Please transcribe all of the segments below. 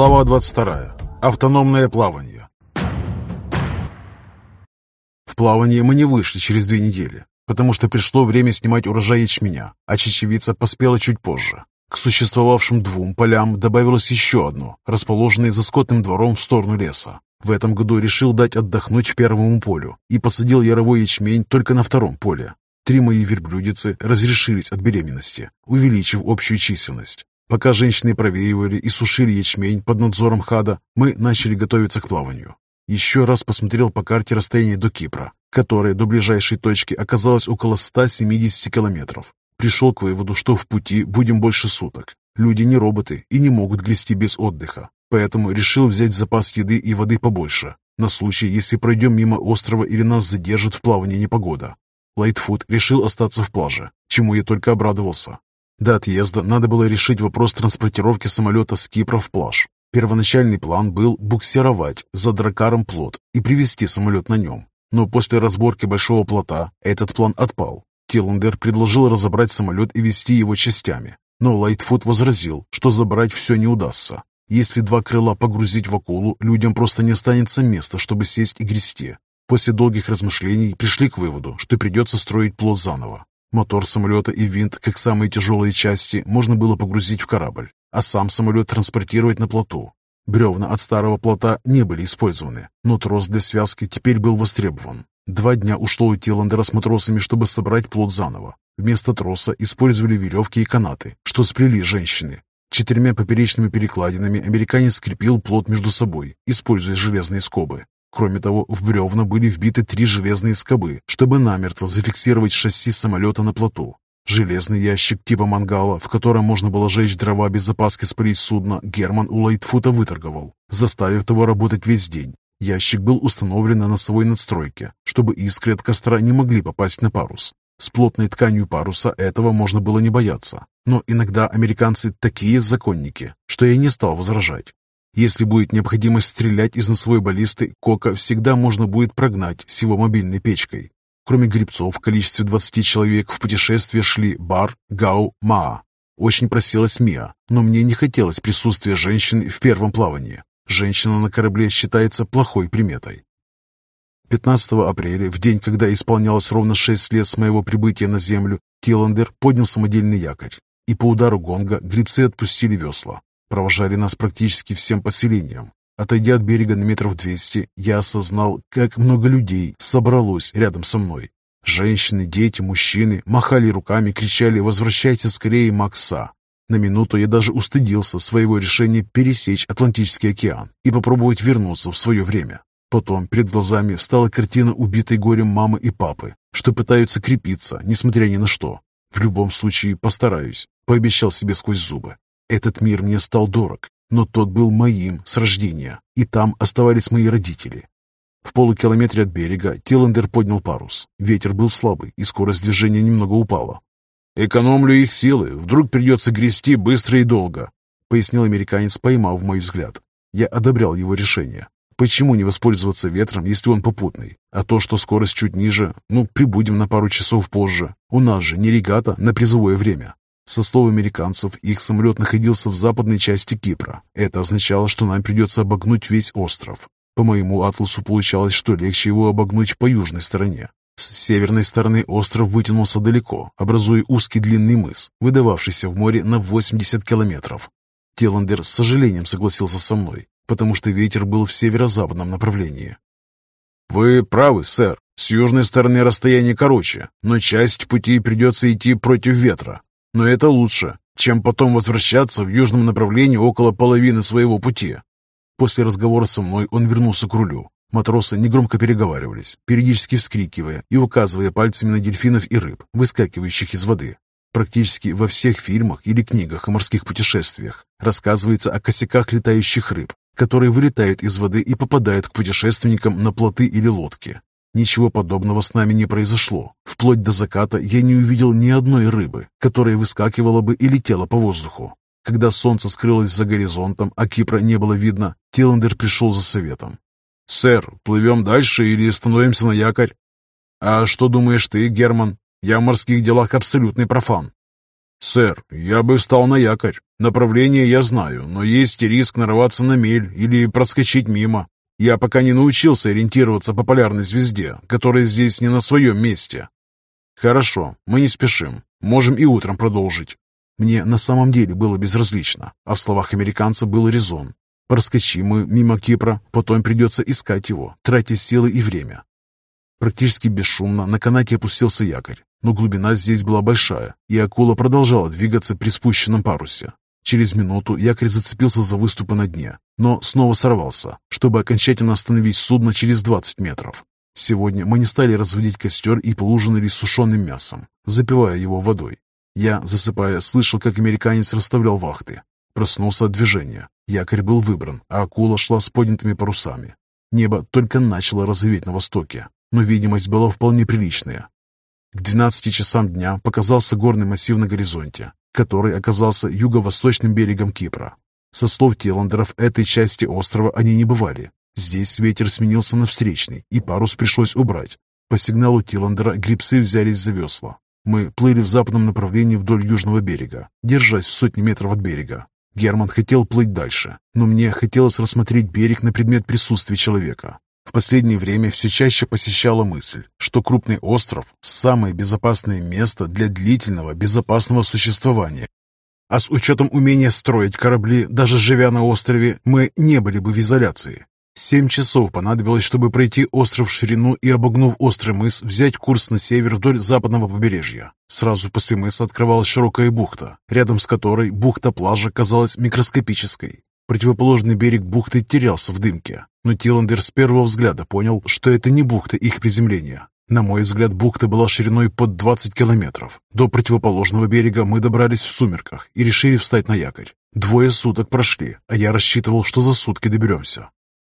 Глава 22. Автономное плавание. В плавание мы не вышли через две недели, потому что пришло время снимать урожай ячменя, а чечевица поспела чуть позже. К существовавшим двум полям добавилось еще одно, расположенное за скотным двором в сторону леса. В этом году решил дать отдохнуть первому полю и посадил яровой ячмень только на втором поле. Три мои верблюдицы разрешились от беременности, увеличив общую численность. Пока женщины провеивали и сушили ячмень под надзором хада, мы начали готовиться к плаванию. Еще раз посмотрел по карте расстояние до Кипра, которое до ближайшей точки оказалось около 170 километров. Пришел к выводу, что в пути будем больше суток. Люди не роботы и не могут грести без отдыха, поэтому решил взять запас еды и воды побольше, на случай, если пройдем мимо острова или нас задержит в плавании непогода. Лайтфуд решил остаться в плаже, чему я только обрадовался. До отъезда надо было решить вопрос транспортировки самолета с Кипра в плаж. Первоначальный план был буксировать за дракаром плот и привезти самолет на нем. Но после разборки большого плота этот план отпал. Тиллендер предложил разобрать самолет и вести его частями. Но Лайтфуд возразил, что забрать все не удастся. Если два крыла погрузить в акулу, людям просто не останется места, чтобы сесть и грести. После долгих размышлений пришли к выводу, что придется строить плот заново. Мотор самолета и винт, как самые тяжелые части, можно было погрузить в корабль, а сам самолет транспортировать на плоту. Бревна от старого плота не были использованы, но трос для связки теперь был востребован. Два дня ушло у Тиландера с матросами, чтобы собрать плот заново. Вместо троса использовали веревки и канаты, что сплели женщины. Четырьмя поперечными перекладинами американец скрепил плот между собой, используя железные скобы. Кроме того, в бревна были вбиты три железные скобы, чтобы намертво зафиксировать шасси самолета на плоту. Железный ящик типа мангала, в котором можно было жечь дрова без запаски спалить судно, Герман у Лайтфута выторговал, заставив его работать весь день. Ящик был установлен на носовой надстройке, чтобы искры от костра не могли попасть на парус. С плотной тканью паруса этого можно было не бояться. Но иногда американцы такие законники, что я не стал возражать. Если будет необходимость стрелять из носовой баллисты, Кока всегда можно будет прогнать с его мобильной печкой. Кроме грибцов в количестве 20 человек в путешествие шли Бар, Гау, Маа. Очень просилась Мия, но мне не хотелось присутствия женщины в первом плавании. Женщина на корабле считается плохой приметой. 15 апреля, в день, когда исполнялось ровно 6 лет с моего прибытия на землю, Тиландер поднял самодельный якорь, и по удару гонга грибцы отпустили весла. Провожали нас практически всем поселением. Отойдя от берега на метров двести, я осознал, как много людей собралось рядом со мной. Женщины, дети, мужчины махали руками, кричали «Возвращайте скорее Макса!». На минуту я даже устыдился своего решения пересечь Атлантический океан и попробовать вернуться в свое время. Потом перед глазами встала картина убитой горем мамы и папы, что пытаются крепиться, несмотря ни на что. В любом случае постараюсь, пообещал себе сквозь зубы. Этот мир мне стал дорог, но тот был моим с рождения, и там оставались мои родители. В полукилометре от берега Тиллендер поднял парус. Ветер был слабый, и скорость движения немного упала. «Экономлю их силы, вдруг придется грести быстро и долго», пояснил американец, поймав мой взгляд. Я одобрял его решение. Почему не воспользоваться ветром, если он попутный? А то, что скорость чуть ниже, ну, прибудем на пару часов позже. У нас же не регата на призовое время. Со слов американцев, их самолет находился в западной части Кипра. Это означало, что нам придется обогнуть весь остров. По моему атласу получалось, что легче его обогнуть по южной стороне. С северной стороны остров вытянулся далеко, образуя узкий длинный мыс, выдававшийся в море на 80 километров. Теландер с сожалением согласился со мной, потому что ветер был в северо-западном направлении. «Вы правы, сэр. С южной стороны расстояние короче, но часть пути придется идти против ветра. Но это лучше, чем потом возвращаться в южном направлении около половины своего пути. После разговора со мной он вернулся к рулю. Матросы негромко переговаривались, периодически вскрикивая и указывая пальцами на дельфинов и рыб, выскакивающих из воды. Практически во всех фильмах или книгах о морских путешествиях рассказывается о косяках летающих рыб, которые вылетают из воды и попадают к путешественникам на плоты или лодки. Ничего подобного с нами не произошло. Вплоть до заката я не увидел ни одной рыбы, которая выскакивала бы и летела по воздуху. Когда солнце скрылось за горизонтом, а Кипра не было видно, Тиландер пришел за советом. «Сэр, плывем дальше или становимся на якорь?» «А что думаешь ты, Герман? Я в морских делах абсолютный профан». «Сэр, я бы встал на якорь, Направление я знаю, но есть риск нарваться на мель или проскочить мимо. Я пока не научился ориентироваться по полярной звезде, которая здесь не на своем месте. Хорошо, мы не спешим. Можем и утром продолжить. Мне на самом деле было безразлично, а в словах американца был резон. Проскочим мы мимо Кипра, потом придется искать его, тратя силы и время. Практически бесшумно на канате опустился якорь, но глубина здесь была большая, и акула продолжала двигаться при спущенном парусе. Через минуту якорь зацепился за выступы на дне, но снова сорвался, чтобы окончательно остановить судно через 20 метров. Сегодня мы не стали разводить костер и поужинали сушеным мясом, запивая его водой. Я, засыпая, слышал, как американец расставлял вахты. Проснулся от движения. Якорь был выбран, а акула шла с поднятыми парусами. Небо только начало розоветь на востоке, но видимость была вполне приличная. К 12 часам дня показался горный массив на горизонте, который оказался юго-восточным берегом Кипра. Со слов Тиландеров, этой части острова они не бывали. Здесь ветер сменился на встречный, и парус пришлось убрать. По сигналу Тиландера грибцы взялись за весла. Мы плыли в западном направлении вдоль южного берега, держась в сотни метров от берега. Герман хотел плыть дальше, но мне хотелось рассмотреть берег на предмет присутствия человека. В последнее время все чаще посещала мысль, что крупный остров – самое безопасное место для длительного безопасного существования. А с учетом умения строить корабли, даже живя на острове, мы не были бы в изоляции. Семь часов понадобилось, чтобы пройти остров в ширину и, обогнув острый мыс, взять курс на север вдоль западного побережья. Сразу после мыса открывалась широкая бухта, рядом с которой бухта плажа казалась микроскопической. Противоположный берег бухты терялся в дымке, но Тиландер с первого взгляда понял, что это не бухта их приземления. На мой взгляд, бухта была шириной под 20 километров. До противоположного берега мы добрались в сумерках и решили встать на якорь. Двое суток прошли, а я рассчитывал, что за сутки доберемся.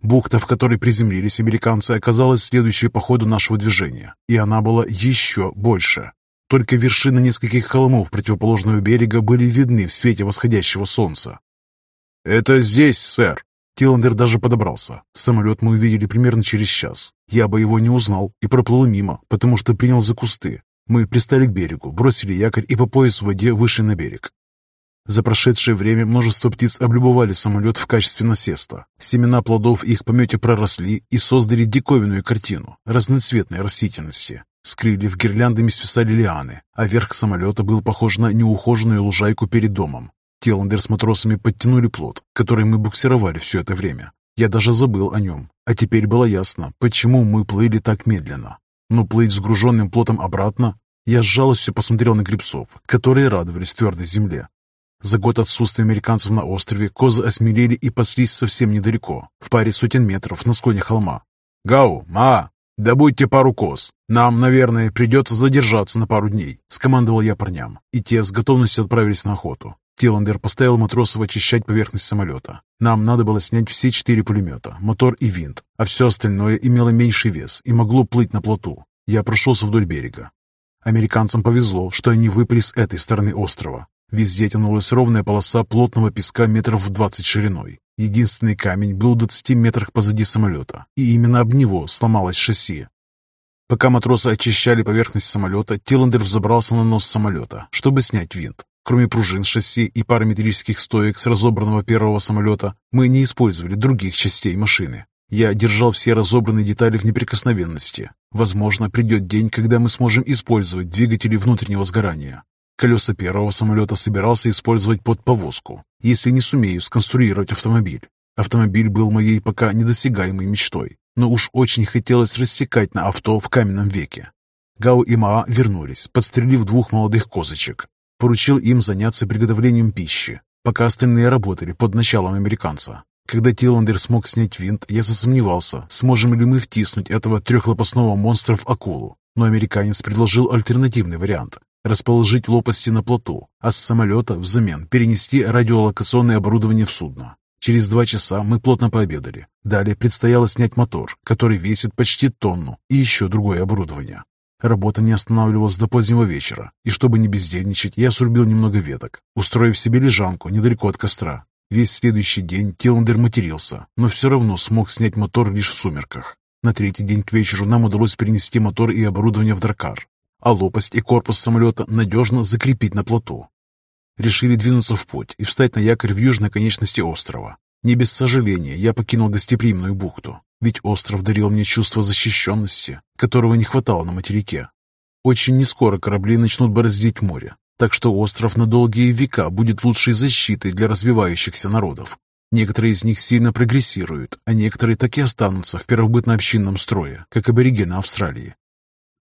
Бухта, в которой приземлились американцы, оказалась следующей по ходу нашего движения, и она была еще больше. Только вершины нескольких холмов противоположного берега были видны в свете восходящего солнца. «Это здесь, сэр!» Тиландер даже подобрался. Самолет мы увидели примерно через час. Я бы его не узнал и проплыл мимо, потому что принял за кусты. Мы пристали к берегу, бросили якорь и по пояс в воде вышли на берег. За прошедшее время множество птиц облюбовали самолет в качестве насеста. Семена плодов их помете проросли и создали диковинную картину разноцветной растительности. С крыльев гирляндами свисали лианы, а верх самолета был похож на неухоженную лужайку перед домом. Теландер с матросами подтянули плот, который мы буксировали все это время. Я даже забыл о нем. А теперь было ясно, почему мы плыли так медленно. Но плыть с груженным плотом обратно... Я с жалостью посмотрел на грибцов, которые радовались твердой земле. За год отсутствия американцев на острове козы осмелели и паслись совсем недалеко, в паре сотен метров на склоне холма. «Гау, ма, добудьте пару коз. Нам, наверное, придется задержаться на пару дней», — скомандовал я парням, и те с готовностью отправились на охоту. Тиландер поставил матросов очищать поверхность самолета. Нам надо было снять все четыре пулемета, мотор и винт, а все остальное имело меньший вес и могло плыть на плоту. Я прошелся вдоль берега. Американцам повезло, что они выпали с этой стороны острова. Везде тянулась ровная полоса плотного песка метров в двадцать шириной. Единственный камень был в 20 метрах позади самолета, и именно об него сломалось шасси. Пока матросы очищали поверхность самолета, Тиландер взобрался на нос самолета, чтобы снять винт. Кроме пружин шасси и пары металлических стоек с разобранного первого самолета, мы не использовали других частей машины. Я держал все разобранные детали в неприкосновенности. Возможно, придет день, когда мы сможем использовать двигатели внутреннего сгорания. Колеса первого самолета собирался использовать под повозку, если не сумею сконструировать автомобиль. Автомобиль был моей пока недосягаемой мечтой, но уж очень хотелось рассекать на авто в каменном веке. Гау и Маа вернулись, подстрелив двух молодых козочек. Поручил им заняться приготовлением пищи, пока остальные работали под началом американца. Когда Тиландер смог снять винт, я засомневался, сможем ли мы втиснуть этого трехлопастного монстра в акулу. Но американец предложил альтернативный вариант – расположить лопасти на плоту, а с самолета взамен перенести радиолокационное оборудование в судно. Через два часа мы плотно пообедали. Далее предстояло снять мотор, который весит почти тонну, и еще другое оборудование. Работа не останавливалась до позднего вечера, и чтобы не бездельничать, я срубил немного веток, устроив себе лежанку недалеко от костра. Весь следующий день Тиландер матерился, но все равно смог снять мотор лишь в сумерках. На третий день к вечеру нам удалось перенести мотор и оборудование в Дракар, а лопасть и корпус самолета надежно закрепить на плоту. решили двинуться в путь и встать на якорь в южной конечности острова. Не без сожаления я покинул гостеприимную бухту, ведь остров дарил мне чувство защищенности, которого не хватало на материке. Очень нескоро корабли начнут бороздить море, так что остров на долгие века будет лучшей защитой для развивающихся народов. Некоторые из них сильно прогрессируют, а некоторые так и останутся в первобытно-общинном строе, как аборигены Австралии.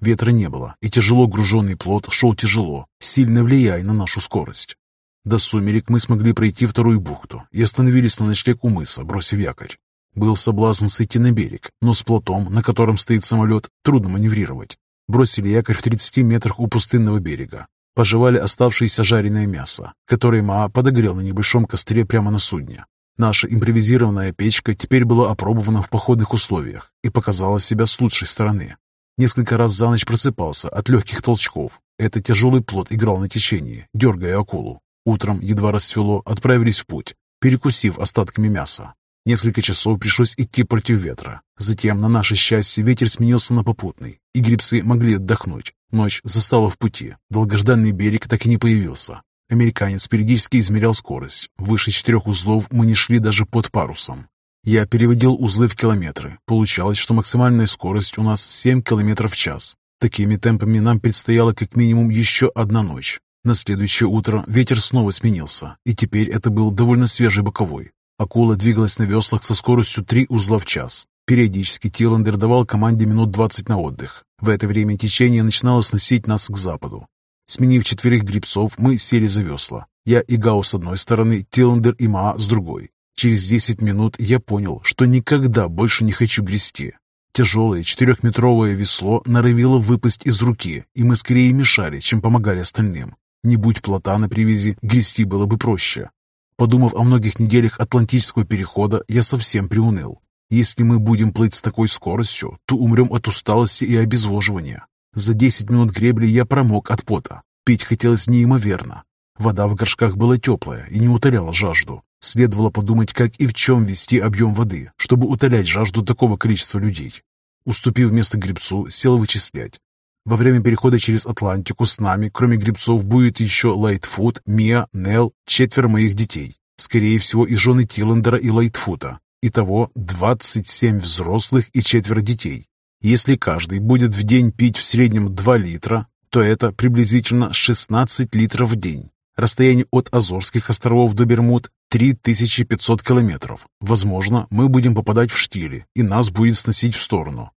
Ветра не было, и тяжело груженный плод шел тяжело, сильно влияя на нашу скорость. До сумерек мы смогли пройти вторую бухту и остановились на ночлег у мыса, бросив якорь. Был соблазн сойти на берег, но с плотом, на котором стоит самолет, трудно маневрировать. Бросили якорь в 30 метрах у пустынного берега. Пожевали оставшееся жареное мясо, которое Маа подогрел на небольшом костре прямо на судне. Наша импровизированная печка теперь была опробована в походных условиях и показала себя с лучшей стороны. Несколько раз за ночь просыпался от легких толчков. Это тяжелый плод играл на течении, дергая акулу. Утром, едва рассвело, отправились в путь, перекусив остатками мяса. Несколько часов пришлось идти против ветра. Затем, на наше счастье, ветер сменился на попутный, и грибцы могли отдохнуть. Ночь застала в пути. Долгожданный берег так и не появился. Американец периодически измерял скорость. Выше четырех узлов мы не шли даже под парусом. Я переводил узлы в километры. Получалось, что максимальная скорость у нас 7 километров в час. Такими темпами нам предстояла как минимум еще одна ночь. На следующее утро ветер снова сменился, и теперь это был довольно свежий боковой. Акула двигалась на веслах со скоростью 3 узла в час. Периодически Тиландер давал команде минут 20 на отдых. В это время течение начинало сносить нас к западу. Сменив четверых грибцов, мы сели за весла. Я и Гау с одной стороны, Тиландер и Маа с другой. Через 10 минут я понял, что никогда больше не хочу грести. Тяжелое четырехметровое весло норовило выпасть из руки, и мы скорее мешали, чем помогали остальным. Не будь плота на привязи, грести было бы проще. Подумав о многих неделях Атлантического перехода, я совсем приуныл. Если мы будем плыть с такой скоростью, то умрем от усталости и обезвоживания. За 10 минут гребли я промок от пота. Пить хотелось неимоверно. Вода в горшках была теплая и не утоляла жажду. Следовало подумать, как и в чем вести объем воды, чтобы утолять жажду такого количества людей. Уступив место гребцу, сел вычислять. Во время перехода через Атлантику с нами, кроме грибцов, будет еще Лайтфуд, Мия, Нел, четверо моих детей. Скорее всего, и жены Тиллендера и Лайтфута. Итого 27 взрослых и четверо детей. Если каждый будет в день пить в среднем 2 литра, то это приблизительно 16 литров в день. Расстояние от Азорских островов до Бермуд 3500 километров. Возможно, мы будем попадать в штили, и нас будет сносить в сторону.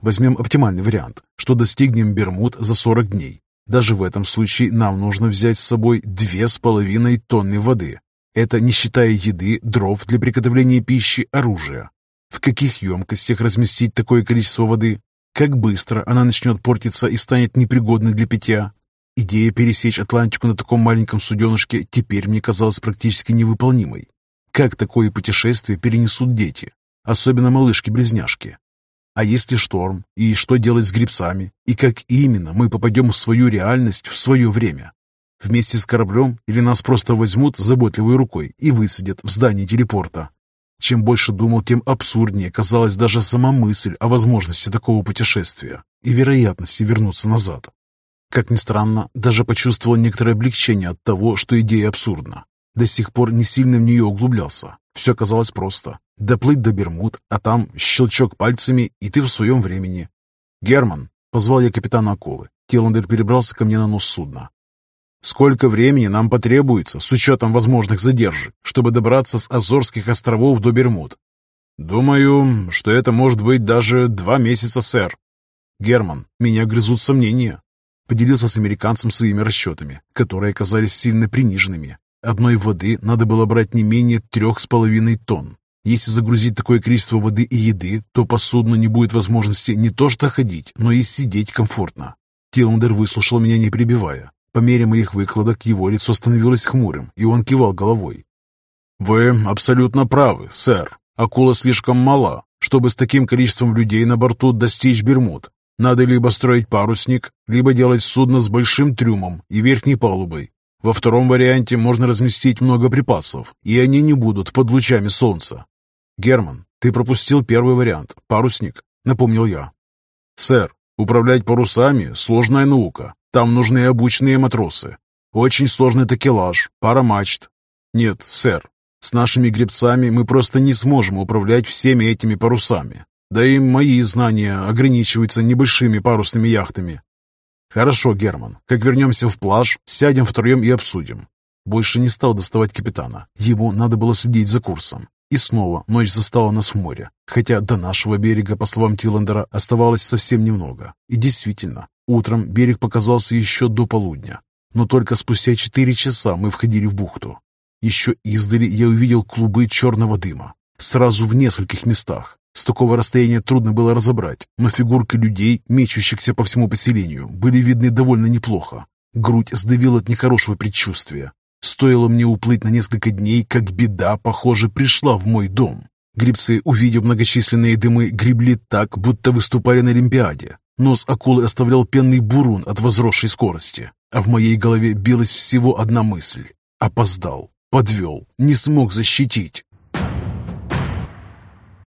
Возьмем оптимальный вариант, что достигнем Бермуд за 40 дней. Даже в этом случае нам нужно взять с собой 2,5 тонны воды. Это не считая еды, дров для приготовления пищи, оружия. В каких емкостях разместить такое количество воды? Как быстро она начнет портиться и станет непригодной для питья? Идея пересечь Атлантику на таком маленьком суденышке теперь мне казалась практически невыполнимой. Как такое путешествие перенесут дети? Особенно малышки-близняшки. А если шторм? И что делать с грибцами? И как именно мы попадем в свою реальность в свое время? Вместе с кораблем или нас просто возьмут заботливой рукой и высадят в здании телепорта? Чем больше думал, тем абсурднее казалась даже сама мысль о возможности такого путешествия и вероятности вернуться назад. Как ни странно, даже почувствовал некоторое облегчение от того, что идея абсурдна. До сих пор не сильно в нее углублялся. Все казалось просто. Доплыть до Бермуд, а там щелчок пальцами, и ты в своем времени. «Герман!» — позвал я капитана акулы. Тиландер перебрался ко мне на нос судна. «Сколько времени нам потребуется, с учетом возможных задержек, чтобы добраться с Азорских островов до Бермуд?» «Думаю, что это может быть даже два месяца, сэр». «Герман, меня грызут сомнения». Поделился с американцем своими расчетами, которые оказались сильно приниженными. Одной воды надо было брать не менее трех с половиной тонн. Если загрузить такое количество воды и еды, то по судну не будет возможности не то что ходить, но и сидеть комфортно. Тиландер выслушал меня не прибивая. По мере моих выкладок его лицо становилось хмурым, и он кивал головой. «Вы абсолютно правы, сэр. Акула слишком мала, чтобы с таким количеством людей на борту достичь Бермуд. Надо либо строить парусник, либо делать судно с большим трюмом и верхней палубой, во втором варианте можно разместить много припасов, и они не будут под лучами солнца. Герман, ты пропустил первый вариант, парусник, напомнил я. Сэр, управлять парусами – сложная наука. Там нужны обученные матросы. Очень сложный такелаж, пара мачт. Нет, сэр, с нашими гребцами мы просто не сможем управлять всеми этими парусами. Да и мои знания ограничиваются небольшими парусными яхтами. Хорошо, Герман, как вернемся в плаж, сядем втроем и обсудим. Больше не стал доставать капитана. Ему надо было следить за курсом. И снова ночь застала нас в море, хотя до нашего берега, по словам Тиллендера, оставалось совсем немного. И действительно, утром берег показался еще до полудня. Но только спустя четыре часа мы входили в бухту. Еще издали я увидел клубы черного дыма. Сразу в нескольких местах. С такого расстояния трудно было разобрать, но фигурки людей, мечущихся по всему поселению, были видны довольно неплохо. Грудь сдавила от нехорошего предчувствия. Стоило мне уплыть на несколько дней, как беда, похоже, пришла в мой дом. Грибцы, увидев многочисленные дымы, гребли так, будто выступали на Олимпиаде. Нос акулы оставлял пенный бурун от возросшей скорости, а в моей голове билась всего одна мысль. Опоздал, подвел, не смог защитить.